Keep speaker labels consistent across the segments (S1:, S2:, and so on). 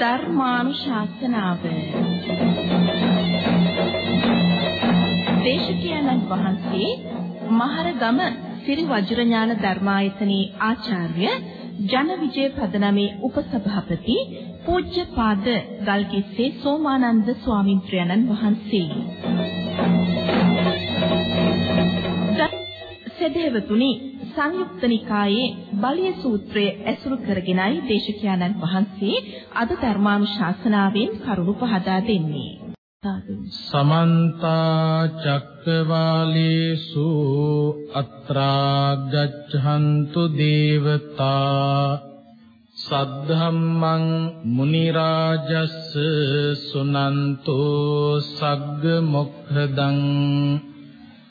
S1: ධර්මානුශාසනාව දේශකයන්න් වහන්සේ මහරගම සිරි වජිරඥාන ධර්මායතනයේ ආචාර්ය ජන විජය පදනමේ උපසභාපති පූජ්‍යපාද ගල්කිස්සේ සෝමානන්ද ස්වාමින්ත්‍රයන්න් වහන්සේ. සදහෙවතුනි සංයුක්ත නිකායේ බලිය සූත්‍රය ඇසුරු කරගෙනයි දේශකයන්න් වහන්සේ අද ධර්මානුශාසනාවෙන් කරුණු පහදා දෙන්නේ.
S2: සමන්ත චක්කවාලේසු අත්‍රා ගච්ඡන්තු දේවතා සද්ධම්මං මුනි රාජස් සුනන්තෝ සග්ග මොක්ඛදං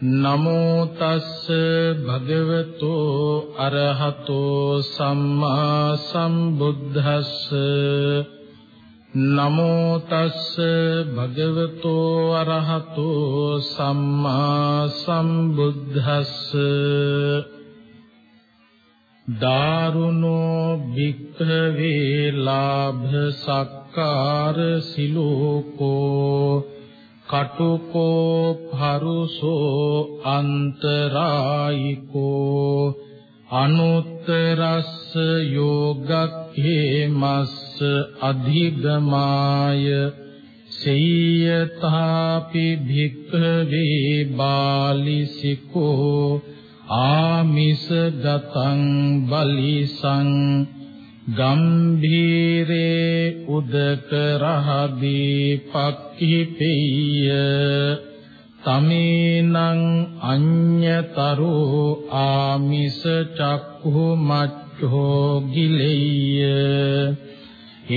S2: නමෝ තස්ස භගවතෝ අරහතෝ සම්මා සම්බුද්දස්ස. නමෝ තස්ස භගවතෝ අරහතෝ සම්මා සම්බුද්දස්ස. දාරුණෝ භික්ඛවේ ලාභ සක්කාර සිලෝකෝ. කටුකෝ පරුසෝ අන්තරායිකෝ අනුත්තරස්ස යෝගක්ඛේමස්ස අධිගමාය සේයතාපි භික්ඛවේ බාලිසිකෝ ආමිස ගතං බලිසං ගම්භීරේ උදක රහදී පක්ඛිපෙය්‍ය තමේනං අඤ්ඤතරෝ ආමිස චක්ඛු මච්ඡෝ ගිලෙය්‍ය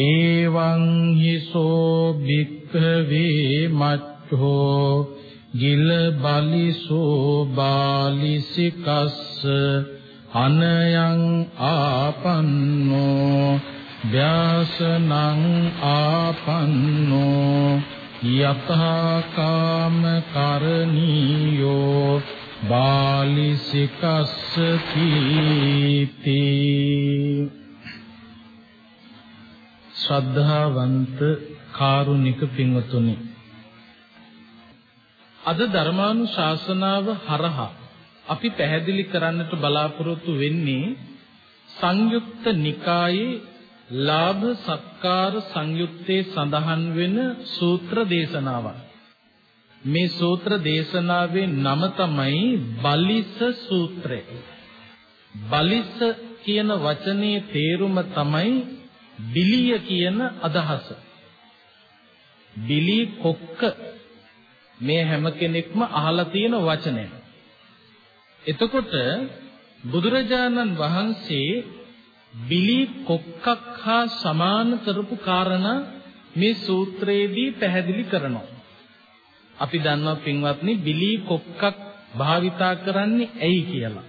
S2: එවං හිසෝ භික්ඛවේ මච්ඡෝ ගිල බලිසෝ බාලිසිකස්ස අනයං ආපන්නෝ ව්‍යාසනං ආපන්නෝ යතහා කාම කරණීයෝ බාලිසිකස්ස කීති. ශ්‍රද්ධාවන්ත කාරුණික පින්වතුනි අද ධර්මානුශාසනාව හරහා අපි පැහැදිලි කරන්නට බලාපොරොත්තු වෙන්නේ සංයුක්ත නිකායේ ලාභ සත්කාර සංයුත්තේ සඳහන් වෙන සූත්‍ර දේශනාවක්. මේ සූත්‍ර දේශනාවේ නම තමයි බලිස සූත්‍රය. බලිස කියන වචනේ තේරුම තමයි බිලිය කියන අදහස. බිලි කොක්ක මේ හැම කෙනෙක්ම අහලා තියෙන වචනයක්. එතකොට බුදුරජාණන් වහන්සේ බිලි කොක්කක් හා සමාන කරපු කාරණා මේ සූත්‍රයේදී පැහැදිලි කරනවා. අපි දන්නවා පින්වත්නි බිලි කොක්කක් භාවිතා කරන්නේ ඇයි කියලා.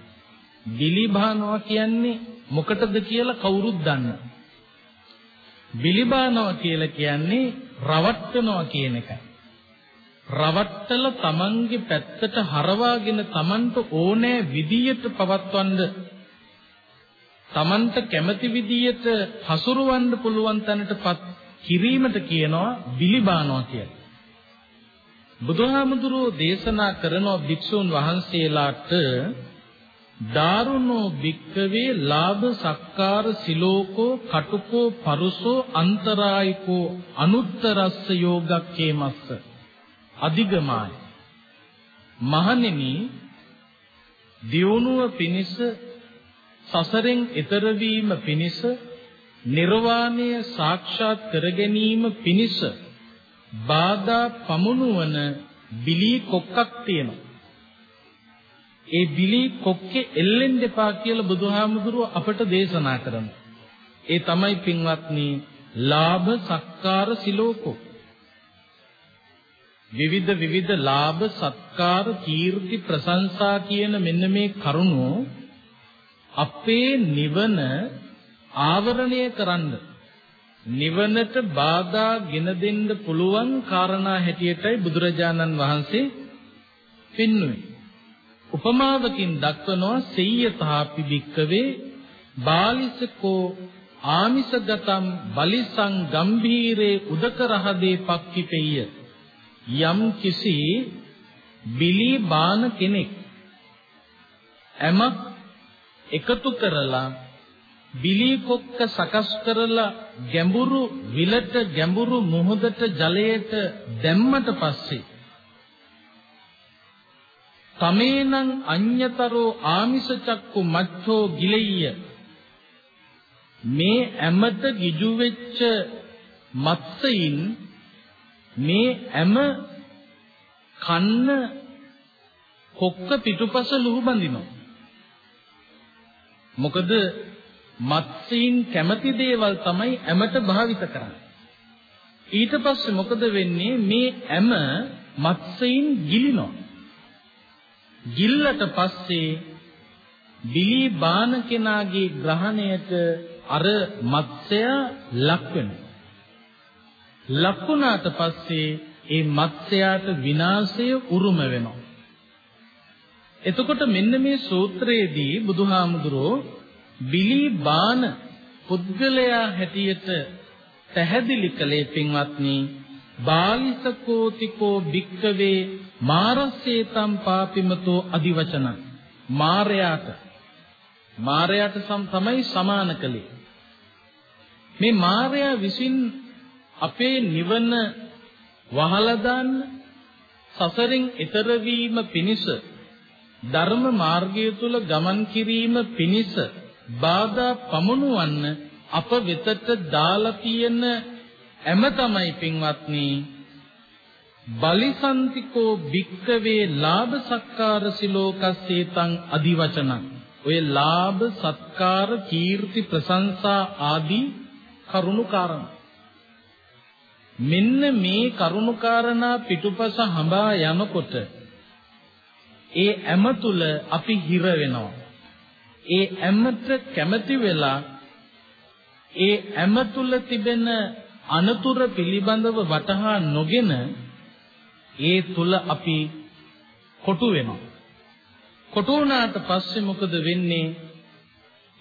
S2: බිලි බානවා කියන්නේ මොකටද කියලා කවුරුත් දන්නවා. බිලි බානවා කියලා කියන්නේ රවට්ටනවා කියන එකයි. රවට්ටල තමන්ගේ පැත්තට හරවාගෙන තමන්ට ඕනෑ විදියට පවත්වන්න තමන්ට කැමති විදියට හසුරවන්න පුළුවන් තැනටපත් කිරීමට කියනවා බිලිබානවා කියලා. බුදුහාමුදුරෝ දේශනා කරන භික්ෂුන් වහන්සේලාට දාරුණෝ භික්කවේ ලාභ සක්කාර සිලෝකෝ කටුකෝ පරුසෝ අන්තරායිකෝ අනුත්තරස්ස යෝගක්කේමස්ස අධිගමාය මහණෙනි දියුණුව පිණිස සසරෙන් එතර වීම පිණිස නිර්වාණය සාක්ෂාත් කර ගැනීම පිණිස බාධා පමුණුවන බිලී කොක්කක් තියෙනවා ඒ බිලි කොක්කේ එල්ලෙන්න එපා කියලා බුදුහාමුදුරුව අපට දේශනා කරනවා. ඒ තමයි පින්වත්නි ලාභ සක්කාර සිලෝකෝ. විවිධ විවිධ ලාභ සත්කාර කීර්ති ප්‍රශංසා කියන මෙන්න මේ කරුණු අපේ නිවන ආවරණය කරන්න නිවනට බාධා ගෙන දෙන්න පුළුවන් කාරණා හැටියටයි බුදුරජාණන් වහන්සේ පෙන්වුවේ. උපමාවකින් දක්වනවා සෙය්‍යතාපි වික්කවේ බාලිසකෝ ආමිසගතම් බලිසං ගම්භීරේ උදකරහදේ පක්කිපෙය්‍ය යම් කිසි බිලි බාන කෙනෙක් එමක් එකතු කරලා බිලි කොක්ක සකස් කරලා ගැඹුරු විලට ගැඹුරු මුහුදට ජලයට දැම්මට පස්සේ තමේනං අඤ්‍යතරෝ ආමිස චක්කු මච්ඡෝ ගිලෙය්‍ය. මේ ඇමට ගිජු වෙච්ච මත්සයින් මේ ඇම කන්න කොක්ක පිටුපස ලුහු බඳිනවා මොකද මත්සීන් කැමති දේවල් තමයි ඇමට භාවිත කරන්නේ. ඊට පස්සේ මොකද වෙන්නේ මේ ඇම මත්සීන් ගිලිනවා. ගිල්ලට පස්සේ බිලි බාන කෙනාගේ ග්‍රහණයට අර මත්ස්‍ය ලක් වෙනවා. ලක්ුණාට පස්සේ ඒ මත්ස්‍යයාට විනාශය උරුම වෙනවා. එතකොට මෙන්න මේ සූත්‍රයේදී බුදුහාමුදුරෝ බිලි බාන පුද්ගලයා හැටියට පැහැදිලි කළේ පින්වත්නි බාලිසකෝතිකෝ භික්කවේ මාරස්සේතම් පාපිමතෝ අදිවචන මාරයාට මාරයාට සම තමයි සමාන කළේ මේ මාරයා විසින් අපේ නිවන වහලා දාන්න සසරින් එතර වීම පිණිස ධර්ම මාර්ගය තුල ගමන් කිරීම පිණිස බාධා පමුණුවන්න අප වෙතට දාලා තියෙන එම තමයි පින්වත්නි බලිසන්තිකෝ භික්කවේ ලාභ සක්කාර සිලෝකස්සේතං අදිවචන. ඔය ලාභ සත්කාර කීර්ති ප්‍රශංසා ආදී කරුණු කාරණා. මෙන්න මේ කරුණු කාරණා පිටුපස හඹා යනකොට ඒ ඇම තුල අපි හිර වෙනවා. ඒ ඇමට කැමති වෙලා ඒ ඇම තුල තිබෙන අනතුර පිළිබඳව වටහා නොගෙන ඒ තුල අපි කොටු වෙනවා. කොටු වුණාට පස්සේ මොකද වෙන්නේ?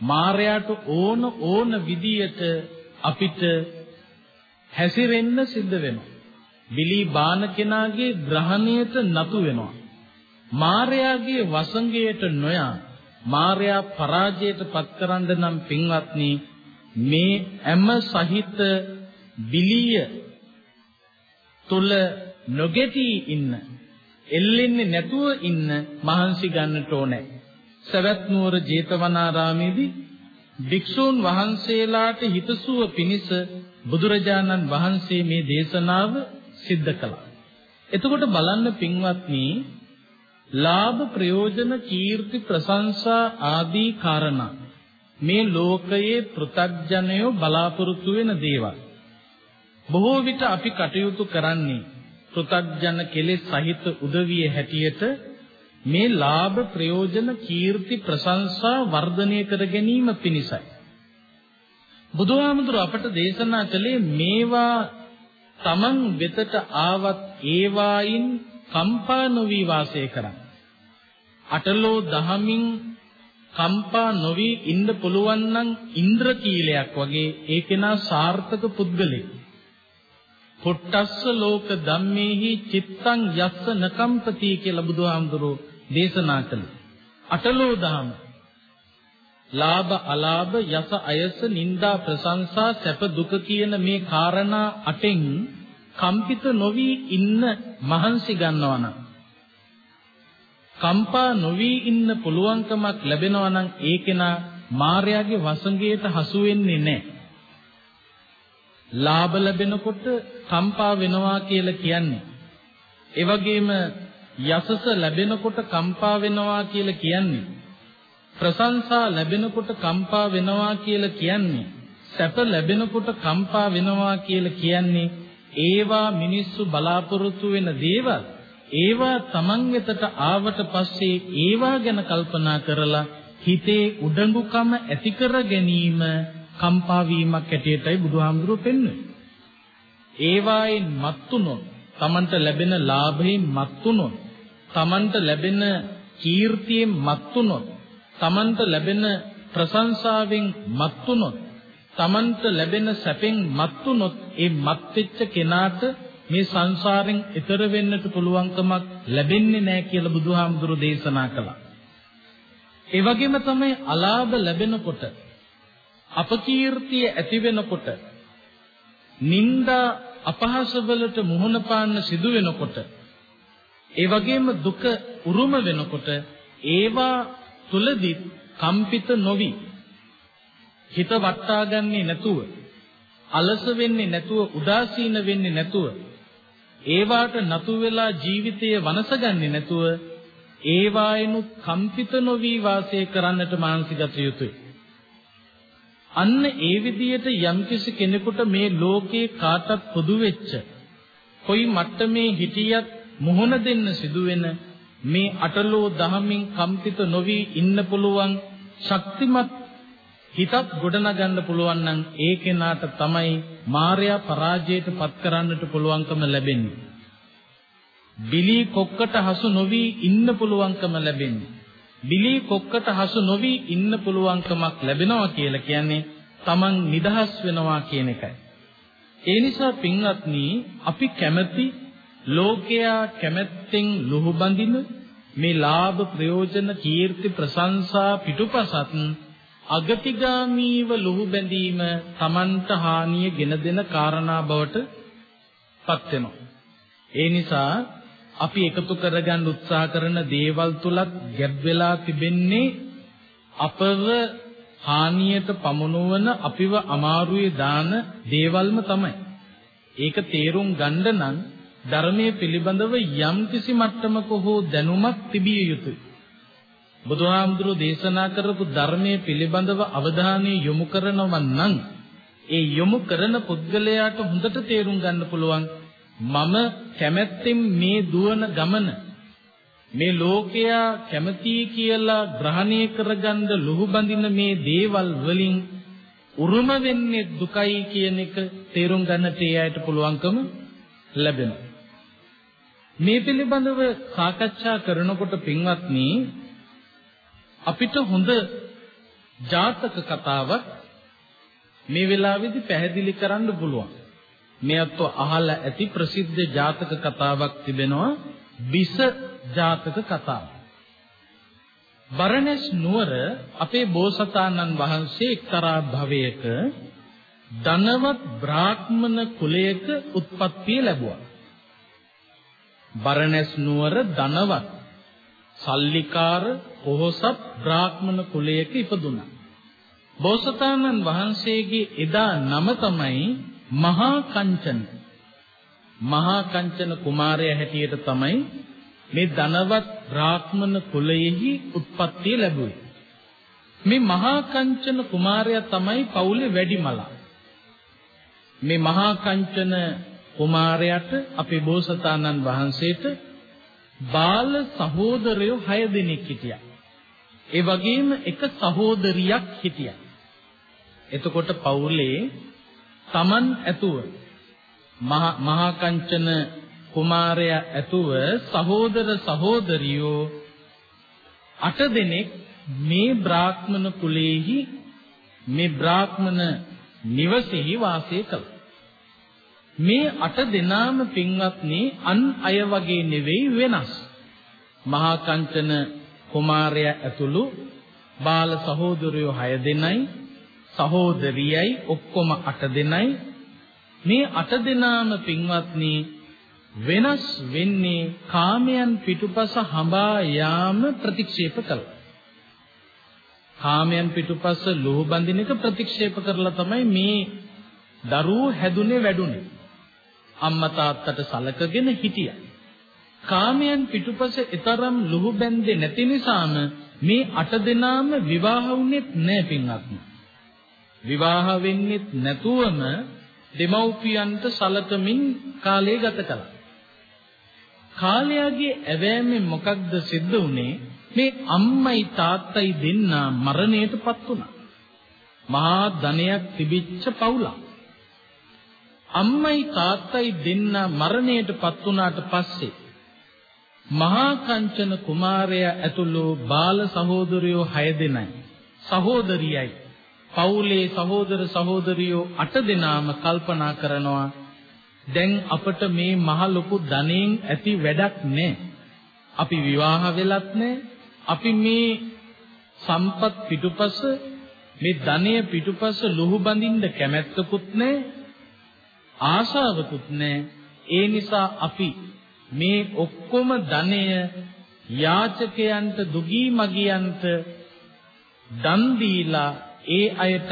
S2: මායයට ඕන ඕන විදියට අපිට හැසිරෙන්න සිද්ධ වෙනවා. බිලි බාන කෙනාගේ ග්‍රහණයට නතු වෙනවා. මාර්යාගේ වසඟයට නොයා මාර්යා පරාජයට පත් කරන්න නම් පින්වත්නි මේ හැම සහිත බිලිය තුල නොගෙටි ඉන්න එල්ලෙන්නේ නැතුව ඉන්න මහන්සි ගන්නට ඕනේ. සවැත් නුවර ජේතවනාරාමේදී භික්ෂූන් වහන්සේලාට හිතසුව පිණිස බුදුරජාණන් වහන්සේ මේ දේශනාව සිද්ධ කළා. එතකොට බලන්න පින්වත්නි ලාභ ප්‍රයෝජන කීර්ති ප්‍රශංසා ආදී කාරණා මේ ලෝකයේ පෘථග්ජනයෝ බලාපොරොත්තු වෙන දේවල් බොහෝ විට අපි කටයුතු කරන්නේ පෘථග්ජන කෙලෙස් සහිත උදවිය හැටියට මේ ලාභ ප්‍රයෝජන කීර්ති ප්‍රශංසා වර්ධනය කර ගැනීම පිණිසයි බුදුහාමුදුර අපට දේශනා කළේ මේවා තමන් වෙතට ආවත් ඒවායින් කම්පා නොවි වාසය කරන්න අටලෝ දහමින් කම්පා නොවි ඉන්න පුළුවන් නම් ඉන්ද්‍රකීලයක් වගේ ඒ කෙනා සාර්ථක පුද්ගලෙක්. පොට්ටස්ස ලෝක ධම්මේහි චිත්තං යස්ස නකම්පති කියලා බුදුහාමුදුරෝ දේශනා කළා. අටලෝ දහම ලාභ අලාභ යස අයස නිന്ദා ප්‍රශංසා සැප දුක කියන මේ காரணා අටෙන් කම්පිත නොවි ඉන්න මහන්සි ගන්නවා නම් කම්පා නොවි ඉන්න පුළුවන්කමක් ලැබෙනවා නම් ඒ කෙනා මායාවේ වසඟයට හසු වෙන්නේ නැහැ. ලාභ ලැබෙනකොට කම්පා වෙනවා කියලා කියන්නේ. ඒ වගේම යසස ලැබෙනකොට කම්පා වෙනවා කියලා කියන්නේ. ප්‍රශංසා ලැබෙනකොට කම්පා වෙනවා කියලා කියන්නේ සැප ලැබෙනකොට කම්පා වෙනවා කියලා කියන්නේ ඒවා මිනිස්සු බලාපොරොත්තු වෙන දේවල් ඒවා Taman වෙතට ආවට පස්සේ ඒවා ගැන කල්පනා කරලා හිතේ උඩඟුකම ඇති කර ගැනීම කම්පා වීමක් ඇටියටයි බුදුහාමුදුරුවෝ පෙන්වන්නේ. ඒවායින් මත්තුනොත් Tamanට ලැබෙන ලාභයෙන් මත්තුනොත් Tamanට ලැබෙන කීර්තියෙන් මත්තුනොත් Tamanට ලැබෙන ප්‍රශංසාවෙන් මත්තුනොත් Tamanට ලැබෙන සැපෙන් මත්තුනොත් ඒ මත් වෙච්ච කෙනාට මේ සංසාරෙන් එතර වෙන්නට පුළුවන්කමක් ලැබෙන්නේ නැහැ කියලා බුදුහාමුදුරු දේශනා කළා. ඒ වගේම තමයි අලාභ ලැබෙනකොට අපකීර්තිය ඇති වෙනකොට නිന്ദා අපහාස වලට මුහුණ පාන්න සිදු වෙනකොට ඒ වගේම දුක උරුම වෙනකොට ඒවා තුලදී කම්පිත නොවි. හිත වටාගන්නේ නැතුව අලස වෙන්නේ නැතුව උදාසීන වෙන්නේ නැතුව ඒවාට නතු වෙලා ජීවිතය වනසගන්නේ නැතුව ඒවායිනුත් කම්පිත නොවි වාසය කරන්නට මානසිකත යුතුයි. අන්න ඒ විදිහට යම්කිසි කෙනෙකුට මේ ලෝකේ කාටත් පොදු වෙච්ච කොයි මට්ටමේ හිටියත් මුහුණ දෙන්න සිදුවෙන මේ අටලෝ දහමින් කම්පිත නොවි ඉන්න පුළුවන් ශක්තිමත් හිතක් ගොඩනගන්න පුළුවන් නම් ඒ කෙනාට තමයි මායя පරාජයට පත් කරන්නට පුළුවන්කම ලැබෙන්නේ. බිලි කොක්කට හසු නොවි ඉන්න පුළුවන්කම ලැබෙන්නේ. බිලි කොක්කට හසු නොවි ඉන්න පුළුවන්කමක් ලැබෙනවා කියලා කියන්නේ Taman නිදහස් වෙනවා කියන එකයි. ඒ නිසා පින්වත්නි අපි කැමැති ලෝකයා කැමැත්තෙන් ලුහුබඳින මේ ලාභ ප්‍රයෝජන කීර්ති ප්‍රශංසා පිටුපසත් අගතිගාමීව ලුහු බැඳීම Tamanට හානිය ගෙන දෙන කාරණා බවට පත් වෙනවා. ඒ නිසා අපි එකතු කරගන්න උත්සාහ කරන දේවල් තුලත් ගැබ් වෙලා තිබෙන්නේ අපව හානියට පමුණුවන අපිව අමාරුවේ දාන දේවල්ම තමයි. ඒක තේරුම් ගන්න නම් ධර්මයේ පිළිබඳව යම් කිසි මට්ටමක හෝ දැනුමක් තිබිය යුතුයි. බුදුහාමුදුරෝ දේශනා කරපු ධර්මයේ පිළිබඳව අවධානය යොමු කරනව නම් ඒ යොමු කරන පුද්ගලයාට හොඳට තේරුම් ගන්න පුළුවන් මම කැමැත්තෙන් මේ දුවන ගමන මේ ලෝකයා කැමති කියලා ග්‍රහණය කරගන්න ලුහු බඳින මේ දේවල් වලින් උරුම වෙන්නේ දුකයි කියන එක තේරුම් ගන්නට ඒ අයට පුළුවන්කම ලැබෙනවා. මේ පිළිබඳව සාකච්ඡා කරනකොට පින්වත්නි අපිට හොඳ ජාතක කතාවක් මේ වෙලාවේදී පැහැදිලි කරන්න පුළුවන්. මේ අත්ව අහලා ඇති ප්‍රසිද්ධ ජාතක කතාවක් තිබෙනවා බිස ජාතක කතාව. බරණැස් නුවර අපේ බෝසතාණන් වහන්සේ එක්තරා භවයක ධනවත් බ්‍රාහ්මණ කුලයක උත්පත්තිය ලැබුවා. බරණැස් නුවර ධනවත් සල්ලිකාර පොහොසත් බ්‍රාහ්මණ කුලයක ඉපදුනා. බෝසතාණන් වහන්සේගේ එදා නම තමයි මහා කංචන. මහා කංචන කුමාරයා හැටියට තමයි මේ ධනවත් බ්‍රාහ්මණ කුලයෙහි උත්පත්තිය ලැබුවේ. මේ මහා කංචන කුමාරයා තමයි පවුලේ වැඩිමලා. මේ මහා කංචන කුමාරයාට අපේ බෝසතාණන් වහන්සේට බාල සහෝදරයෝ 6 දෙනෙක් හිටියා. ඒ වගේම එක සහෝදරියක් හිටියා. එතකොට පවුලේ Taman ඇතුව මහා කංචන කුමාරයා ඇතුව සහෝදර සහෝදරියෝ අට දෙනෙක් මේ බ්‍රාහ්මණ කුලයේහි මේ බ්‍රාහ්මණ නිවසේහි වාසය කළා. මේ අට දෙනාම පින්වත්නි අන් අය වගේ නෙවෙයි වෙනස්. මහා කංචන කුමාරයා ඇතුළු බාල සහෝදරයෝ 6 දෙනයි සහෝදරියයි ඔක්කොම 8 දෙනයි මේ 8 දෙනාම පින්වත්නි වෙනස් වෙන්නේ කාමයන් පිටුපස හඹා යාම ප්‍රතික්ෂේප කළා. කාමයන් පිටුපස ලෝහ බඳින එක ප්‍රතික්ෂේප කරලා තමයි මේ දරුවෝ හැදුනේ වැඩුනේ. අම්මා තාත්තට සලකගෙන හිටියා. කාමයන් පිටුපස ඊතරම් ලුහු බැඳේ නැති නිසාම මේ අට දෙනාම විවාහ වුනේත් නැහැ පින්වත්නි. විවාහ වෙන්නෙත් නැතුවම දෙමව්පියන්ට සලකමින් කාලය ගත කළා. කාලයාගේ ඇවෑමෙන් මොකක්ද සිද්ධ වුනේ? මේ අම්මයි තාත්තයි දෙන්නා මරණයටපත් වුණා. මහා ධනයක් තිබිච්ච පවුලක්. අම්මයි තාත්තයි දෙන්නා මරණයටපත් වුණාට පස්සේ මහා කංචන කුමාරයා ඇතුළු බාල සහෝදරයෝ 6 දෙනයි. සහෝදරියයි. පවුලේ සහෝදර සහෝදරියෝ 8 දෙනාම කල්පනා කරනවා දැන් අපට මේ මහ ලොකු ධනෙන් ඇති වැඩක් නැහැ. අපි විවාහ වෙලත් නැහැ. අපි මේ සම්පත් පිටුපස මේ ධනය පිටුපස ලුහු බඳින්න කැමැත්තකුත් නැහැ. ආශාවකුත් නැහැ. ඒ නිසා අපි මේ ඔක්කොම ධනය යාචකයන්ට දුගී මගියන්ට දන් දීලා ඒ අයට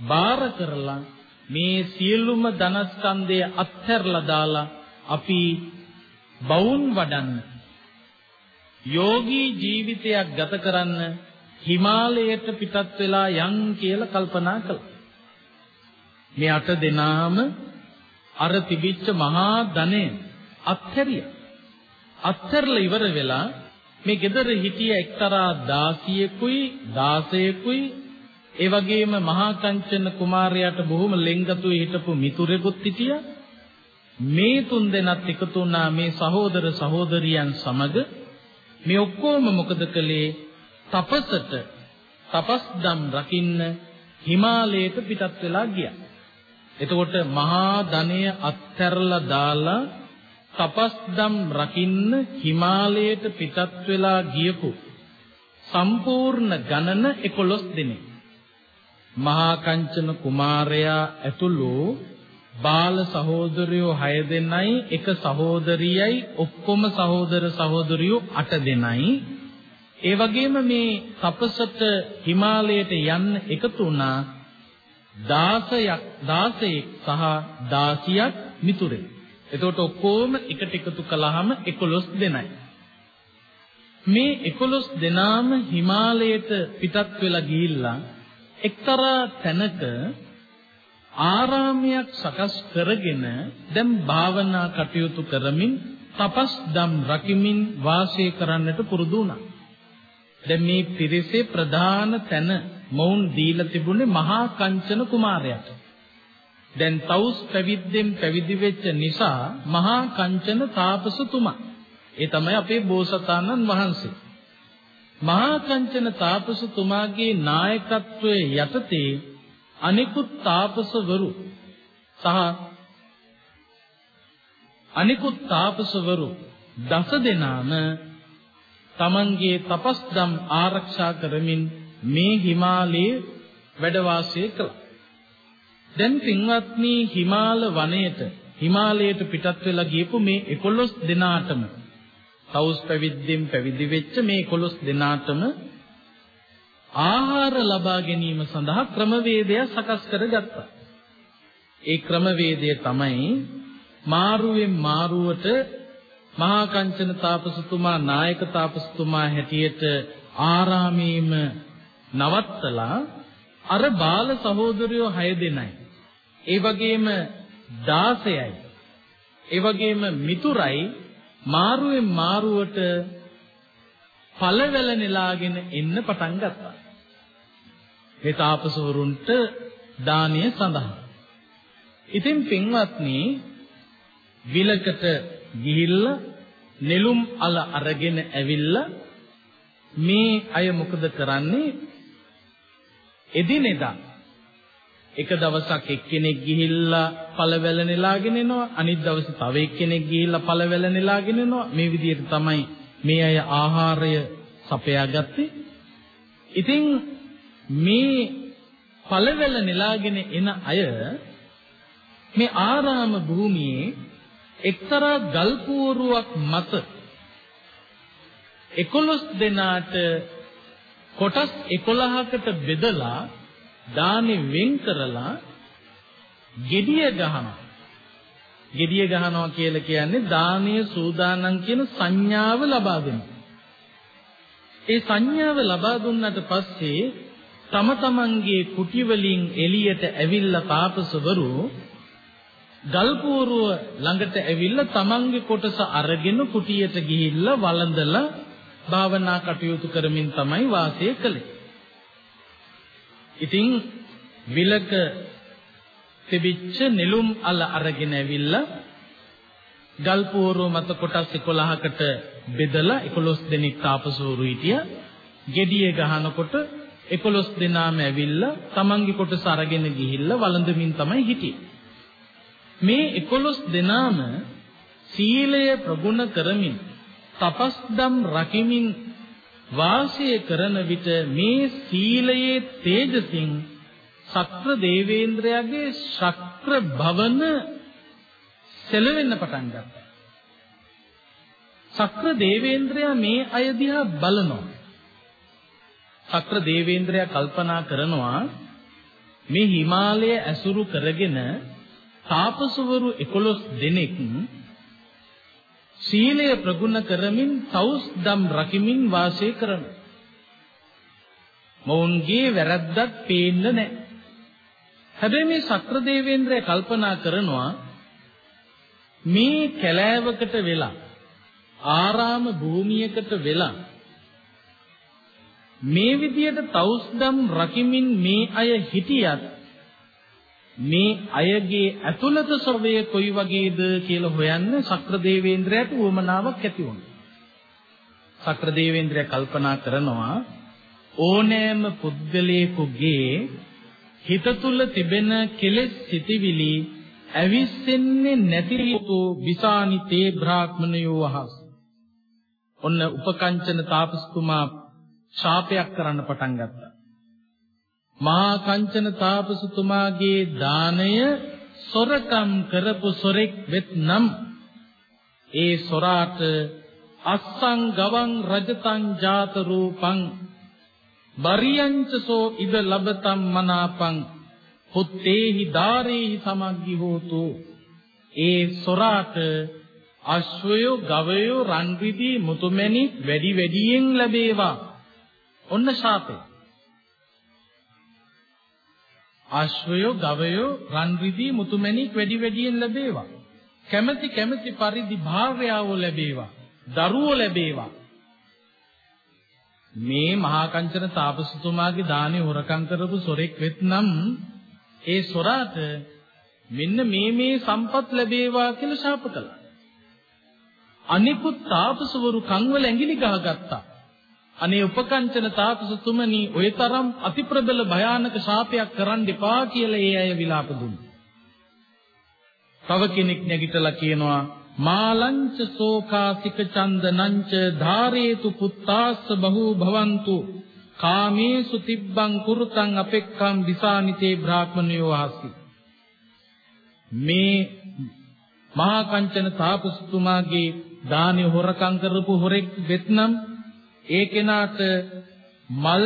S2: බාර කරලා මේ සියලුම ධනස්කන්ධය අත්හැරලා දාලා අපි බවුන් වඩන්න යෝගී ජීවිතයක් ගත කරන්න හිමාලයට පිටත් වෙලා යන් කියලා කල්පනා කළා. මේ අට දෙනාම අර තිබිච්ච මහා ධනෙ අත්හැරිය. අත්හැරලා ඉවර වෙලා මේ ගෙදර හිටිය එක්තරා දාසියෙකුයි 16කුයි ඒ වගේම මහා කංචන කුමාරයාට බොහොම ලෙන්ගතුව හිටපු මිතුරෙකුත් හිටියා. මේ තුන් දෙනත් එකතු වුණා මේ සහෝදර සහෝදරියන් සමග මේ ඔක්කොම මොකද කළේ තපසට තපස්දම් රකින්න හිමාලයට පිටත් වෙලා ගියා. එතකොට මහා ධනය අත්හැරලා දාලා තපස්දම් රකින්න හිමාලයට පිටත් වෙලා ගියපු සම්පූර්ණ ගණන 11 දෙනෙක්. මහා කංචන කුමාරයා ඇතුළු බාල සහෝදරයෝ 6 දෙනයි එක සහෝදරියයි ඔක්කොම සහෝදර සහෝදරියෝ 8 දෙනයි ඒ වගේම මේ තපසට හිමාලයට යන්න එකතු වුණා 16ක් 16ක් සහ 16ක් මිතුරේ. එතකොට ඔක්කොම එකට එකතු කළාම 11 දෙනයි. මේ 11 දෙනාම හිමාලයට පිටත් වෙලා ගිහිල්ලා එක්තරා තැනක ආරාමයක් සකස් කරගෙන දැන් භාවනා කටයුතු කරමින් තපස් දම් රකිමින් වාසය කරන්නට පුරුදු වුණා. දැන් මේ පිරිසේ ප්‍රධාන තැන මොවුන් දීලා තිබුණේ මහා කංචන කුමාරයාට. දැන් තවුස් පැවිද්දෙන් පැවිදි වෙච්ච නිසා මහා කංචන තාපසතුමා. ඒ තමයි අපේ බෝසතාණන් වහන්සේ. මහා කංචන තාපසතුමාගේ නායකත්වයේ යටතේ අනිකුත් තාපසවරු සහ අනිකුත් තාපසවරු දස දෙනාම තමන්ගේ තපස්දම් ආරක්ෂා කරමින් මේ හිමාලයේ වැඩ වාසය කළා. දැන් පින්වත්නි හිමාල වනයේට හිමාලයට පිටත් වෙලා ගියපු මේ 11 දෙනාටම තවුස් පැවිද්දෙන් පැවිදි වෙච්ච මේ 11 දෙනාටම ආහාර ලබා ගැනීම සඳහා ක්‍රමවේදය සකස් කරගත්තා. ඒ ක්‍රමවේදය තමයි මාරුවෙන් මාරුවට මහා කංචන තාපසතුමා නායක තාපසතුමා හැටියට ආරාමේම නවත්තලා අර බාල සහෝදරයෝ 6 දෙනයි. ඒ වගේම 16යි. ඒ වගේම මිතුරයි මාරුවෙන් මාරුවට පළවැල නෙලාගෙන එන්න පටන් ගත්තා. මේ තාපසවරුන්ට දානය සඳහා. ඉතින් පින්වත්නි විලකට ගිහිල්ලා නෙළුම් අල අරගෙන ඇවිල්ලා මේ අය මොකද කරන්නේ? එදිනෙදා එක දවසක් එක්කෙනෙක් ගිහිල්ලා පළවැල නෙලාගෙන එනවා. අනිත් දවසේ තව එක්කෙනෙක් ගිහිල්ලා පළවැල නෙලාගෙන එනවා. මේ විදිහට තමයි මේ අය ආහාරය සපයාගත්තේ ඉතින් මේ පළවැල නෙලාගෙන එන අය මේ ආරාම භූමියේ එක්තරා ගල් මත 11 දෙනාට කොටස් 11කට බෙදලා දානි වෙන් කරලා gediya ගහනවා. gediya ගහනවා කියලා කියන්නේ දානීය සූදානම් කියන සංඥාව ලබා දෙනවා. ඒ සංඥාව ලබා දුන්නට පස්සේ තම තමන්ගේ කුටි වලින් එළියට ඇවිල්ලා තාපසවරු ගල්පෝරුව ළඟට ඇවිල්ලා තමන්ගේ කොටස අරගෙන කුටියට ගිහිල්ලා වළඳලා භාවනා කටයුතු කරමින් තමයි වාසය කළේ. ඉතින් විලක තිබිච්ච නෙළුම් අල අරගෙන ඇවිල්ලා ගල්පෝරුව මත කොටස් 11කට බෙදලා 11 දෙනෙක් තාපසවරු හිටියා. gediye ගහනකොට 11 දෙනාම ඇවිල්ලා තමන්ගේ කොටස අරගෙන ගිහිල්ලා වළඳමින් තමයි හිටියේ. මේ 11 දෙනාම සීලය ප්‍රගුණ කරමින් තපස්දම් රකිමින් වාසය කරන විට මේ සීලයේ තේජසින් ශක්‍ර දේවේන්ද්‍රයාගේ ශක්‍ර භවන සැලවෙන්න පටන් ගත්තා. ශක්‍ර දේවේන්ද්‍රයා මේ අය දිහා බලනවා. ශක්‍ර දේවේන්ද්‍රයා කල්පනා කරනවා මේ හිමාලය ඇසුරු කරගෙන තාපසවරු 11 දෙනෙක් සීලය ප්‍රගුණ කරමින් තවුස් දම් රකිමින් වාසය කරන. මොවුන්ගේ වැරද්දක් පේන්න නැහැ. හැබැයි මේ ශක්‍ර දේවේන්ද්‍රය කල්පනා කරනවා මේ කැලෑවකට වෙලා ආරාම භූමියකට වෙලා මේ විදියට තවුස්දම් රකිමින් මේ අය හිටියත් මේ අයගේ ඇතුළත ස්වභාවය කොයි වගේද කියලා හොයන්න ශක්‍ර දේවේන්ද්‍රයාට උවමනාවක් ඇති වුණා. ශක්‍ර දේවේන්ද්‍රය කල්පනා කරනවා ඕනෑම පුද්ගලයෙකුගේ හිත තුල තිබෙන කෙලෙස් සිටිවිලි ඇවිස්සෙන්නේ නැති යුතු විසානිතේ බ්‍රාහ්මණයෝ අහස්. ඔන්න උපකංචන තාපස්තුමා ශාපයක් කරන්න පටන් ගත්තා. මහා කංචන තාපසතුමාගේ දාණය සොරකම් කරපු සොරෙක් වෙත්නම් ඒ සොරාට අස්සං ගවං රජතං ජාත රූපං බරියංචසෝ ඉද ලබතම් මනාපං පුත්තේහි ධාරේහි සමග්ගි හෝතු. ඒ සොරාට අශ්වයෝ ගවයෝ රන් රිදී මුතුමැණි වැඩි වැඩියෙන් ලැබේවා. ඔන්න ශාපේ. අශ්වයෝ ගවයෝ රන් රිදී මුතුමැණික් වැඩි වැඩියෙන් ලැබේවා. කැමැති කැමැති පරිදි භාර්යාවෝ ලැබේවා. දරුවෝ ලැබේවා. මේ මහා කංචන තාපසතුමාගේ දානේ හොරකම් කරපු සොරෙක් වෙත්නම් ඒ සොරාට මෙන්න මේ මේ සම්පත් ලැබේවා කියලා ශාප කළා. අනිකුත් තාපසවරු කන්වල ඇඟිලි ගහගත්තා. අනේ උපකංචන තාපසතුමනි ඔය තරම් අතිප්‍රබල භයානක ශාපයක් කරන්න එපා කියලා ඒ අය විලාප දුන්නා. තව කෙනෙක් නැගිටලා කියනවා මාලංච සෝකාසික චන්දනංච ධාරේතු පුත්තාස්ස බහූ භවන්තු කාමේසු තිබ්බං කුරුතං අපෙක්ඛම් දිසානිතේ බ්‍රාහ්මණයෝ ආසි මේ මහා කංචන තාපසතුමාගේ දානි හොරකම් කරපු හොරෙක් වෙත්නම් ඒ කෙනාට මල්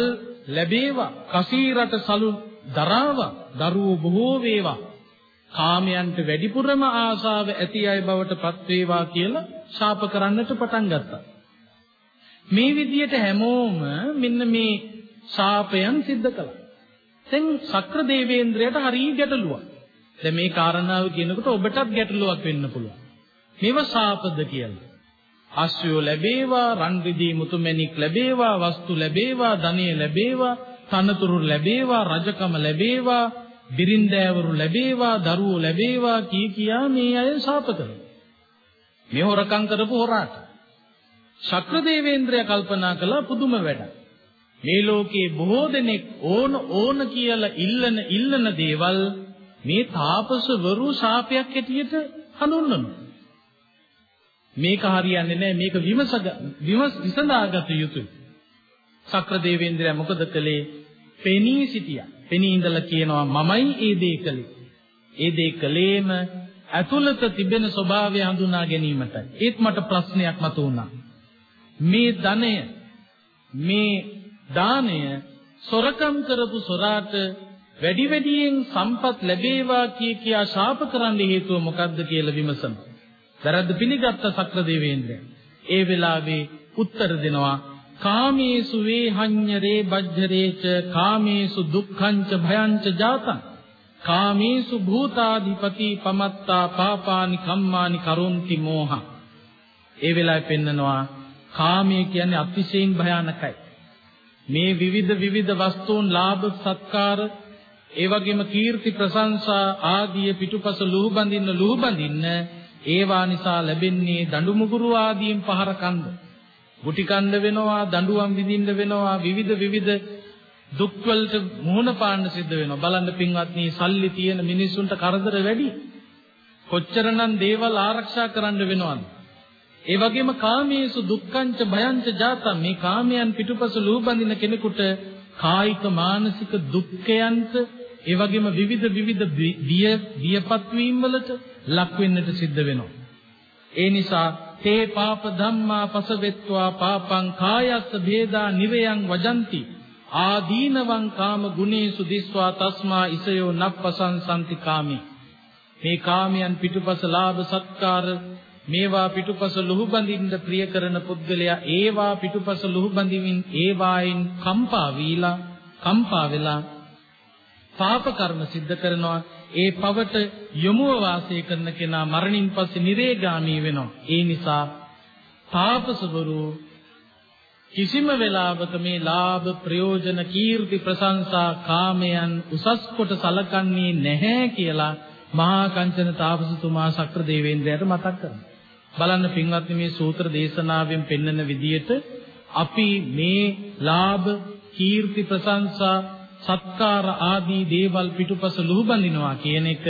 S2: ලැබේවා කසීරට සලු දරාවා දරුවෝ බොහෝ වේවා. කාමයන්ට වැඩිපුරම ආශාව ඇති අය බවට පත් වේවා කියලා ශාප කරන්නට පටන් ගත්තා. මේ විදියට හැමෝම මෙන්න මේ ශාපයන් සිද්ධ කළා. දැන් ශක්‍ර දේවේන්ද්‍රයට හරිය ගැටලුවක්. දැන් මේ කාරණාව කියනකොට ඔබටත් ගැටලුවක් වෙන්න පුළුවන්. මේව ශාපද කියලා. අශ්වයෝ ලැබේවා, රන් රිදී මුතුමැණික් ලැබේවා, වස්තු ලැබේවා, ධනෙ ලැබේවා, තනතුරු ලැබේවා, රජකම ලැබේවා, බිරින්දෑවරු ලැබේවා, දරුවෝ ලැබේවා කී කියා මේ අය ශාප කරනවා. මේ හොරකම් කරපු හොරාට. ශක්‍ර දේවේන්ද්‍රය කල්පනා කළා පුදුම වැඩක්. මේ ලෝකේ බොහෝ දෙනෙක් ඕන ඕන කියලා ඉල්ලන ඉල්ලන දේවල් මේ තාපසවරු ශාපයක් ඇටියට හඳුන්වනවා. මේක හරියන්නේ නැහැ මේක විමස විමස් විසඳාගත යුතුයි. සක්‍ර දේවේන්ද්‍රයා මොකද කළේ? පෙනී සිටියා. පෙනී ඉඳලා කියනවා මමයි ඒ දේ කළේ. ඒ දේ කළේම ඇතුළත තිබෙන ස්වභාවය හඳුනා ගැනීමටයි. ඒත් මට ප්‍රශ්නයක් මතුවුණා. මේ ධනය මේ දාණය සොරකම් කරපු සොරාට වැඩි වැඩියෙන් සම්පත් ලැබේවා කිය කියා ශාප කරන්න හේතුව මොකද්ද කියලා විමසන. වැරද්ද පිළිගත්ත සක්‍ර දේවේන්ද්‍රය. ඒ වෙලාවේ උත්තර දෙනවා කාමේසු වේහඤ්ඤරේ බජ්ජරේච කාමේසු දුක්ඛංච භයංච ජාතං කාමේසු භූතාධිපති පමත්තා පාපානි කම්මානි කරුන්ති මෝහ ඒ වෙලාවේ පෙන්නනවා කාමය කියන්නේ අතිශයින් භයානකයි මේ විවිධ විවිධ වස්තුන් ලාභ සත්කාර ඒ වගේම කීර්ති ප්‍රශංසා ආදී පිටුපස ලුහු බඳින්න ලුහු බඳින්න ඒවා නිසා ලැබෙන්නේ දඬු මුගුරු ආදීන් පහර කන්ද. ගුටි කන්න වෙනවා දඬුවම් විඳින්න වෙනවා විවිධ විවිධ දුක් වලට මුහුණ පාන්න සිද්ධ වෙනවා. බලන්න පින්වත්නි සල්ලි තියෙන මිනිස්සුන්ට කරදර වැඩි. කොච්චරනම් දේවල් ආරක්ෂා කරන්න වෙනවද? ඒ වගේම කාමයේසු දුක්ඛංච භයංච ජාතම්. මේ කාමයන් පිටුපස ලූබඳින කෙනෙකුට කායික මානසික දුක්ඛයන්ට ඒ වගේම විවිධ විවිධ බිය බියපත් වීම වලට ලක් වෙන්නට සිද්ධ වෙනවා. ඒ නිසා තේ පාප ධම්මා පසවෙත්වා පාපං කායස්ස භේදා නිවයං වජಂತಿ. ආදීනවං කාම ගුණේසු දිස්වා තස්මා ඉසයෝ නප්පසංසන්ති කාමේ. මේ කාමයන් පිටුපස ලාභ සත්කාර මේවා පිටුපස ලුහු බඳින්න ප්‍රිය කරන පුද්ගලයා ඒවා පිටුපස ලුහු බඳිමින් ඒවායින් කම්පා වීලා කම්පා වෙලා පාප කර්ම සිද්ධ කරනවා. ඒ පවට යොමුව වාසය කරන කෙනා මරණින් පස්සේ නිරේගාමී වෙනවා. ඒ නිසා තාපසවරු කිසිම වෙලාවක මේ ලාභ ප්‍රයෝජන කීර්ති ප්‍රශංසා කාමයන් උසස් කොට සලකන්නේ නැහැ කියලා මහා කංචන තාපසතුමා ශක්‍ර දේවේන්ද්‍රයාට මතක් කරනවා. බලන්න පින්වත්නි මේ සූත්‍ර දේශනාවෙන් පෙන්වන විදියට අපි මේ ලාභ කීර්ති ප්‍රශංසා සත්කාර ආදී දේවල් පිටුපස ලුහුබඳිනවා කියන එක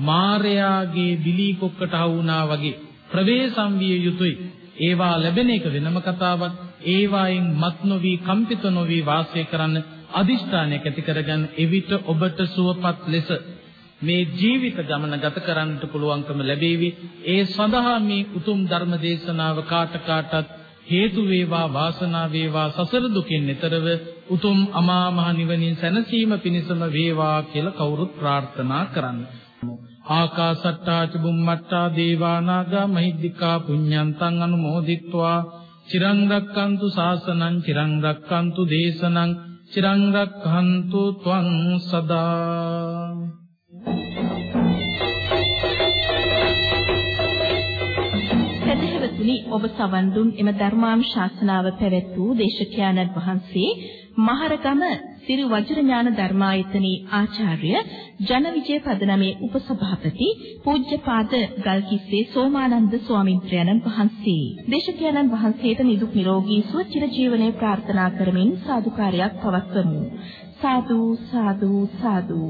S2: මාර්යාගේ බිලී කොක්කට වුණා වගේ ප්‍රවේශම් විය යුතුයි. ඒවා ලැබෙන එක වෙනම කතාවක්. ඒවායින් මත් නොවි කම්පිත නොවි වාසය කරන්න අදිෂ්ඨානයක් ඇති කරගන්න එවිට ඔබට සුවපත් ලෙස මේ ජීවිත ගමන ගත කරන්නට පුළුවන්කම ලැබේවි. ඒ සඳහා මේ උතුම් ධර්ම දේශනාව කාට කාටත් හේතු වේවා වාසනා වේවා සසර දුකින් නිතරව උතුම් අමා මහ නිවනින් සැනසීම පිණිසම වේවා කියලා කවුරුත් ප්‍රාර්ථනා කරන්න. ආකාසට්ටා චුම්මට්ටා දේවා නාග මහිද්దికා පුඤ්ඤන්තං අනුමෝදිත්වා චිරං රක්칸තු සාසනං චිරං රක්칸තු දේශනං චිරං රක්칸තු ත්වං සදා
S1: සදහවතුනි ඔබ සවන් දුන් එම ධර්මානුශාසනාව පැවැත් වූ දේශකයන්න් වහන්සේ මහරගම සිරි වජිරඥාන ධර්මායතනී ආචාර්ය ජනවිජය පදනමේ උපසභාපති පූජ්‍යපාද ගල්කිස්සේ සෝමානන්ද ස්වාමින්ත්‍රයන්න් වහන්සේ. දේශකයන්න් වහන්සේට නිදුක් නිරෝගී සුව චිරජීවනයේ ප්‍රාර්ථනා කරමින් සාදුකාරයක් පවත්වමු. සාදු සාදු සාදු.